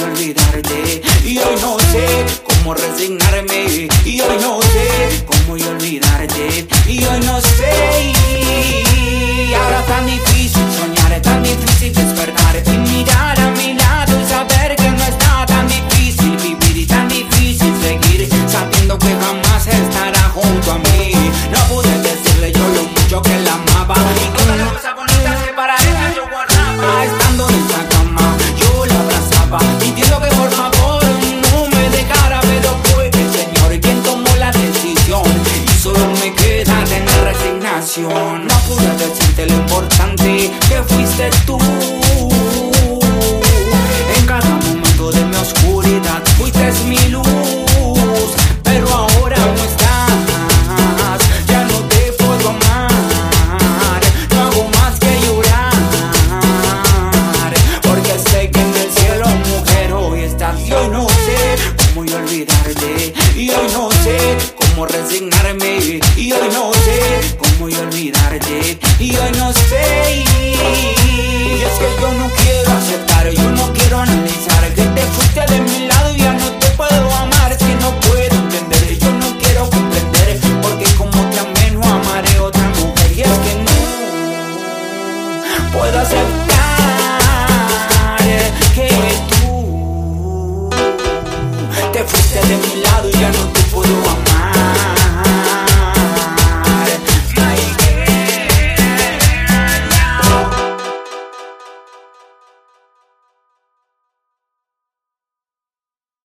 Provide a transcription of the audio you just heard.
olvidarte. Y hoy no sé cómo resignarme. Y hoy no sé cómo olvidarte. Y hoy no sé resignación no pude decirte lo importante que fuiste tú. En cada momento de mi oscuridad fuiste mi luz pero ahora no estás. Ya no te puedo amar no hago más que llorar porque sé que en el cielo mujer hoy estás. Y hoy no sé cómo olvidarte y hoy no sé cómo resignarme cómo olvidarte. Y hoy no sé y es que yo no quiero aceptar yo no quiero analizar. Que te fuiste de mi lado y ya no te puedo amar. Es que no puedo entender yo no quiero comprender. Porque como te amé no amaré otra mujer. Y es que no puedo aceptar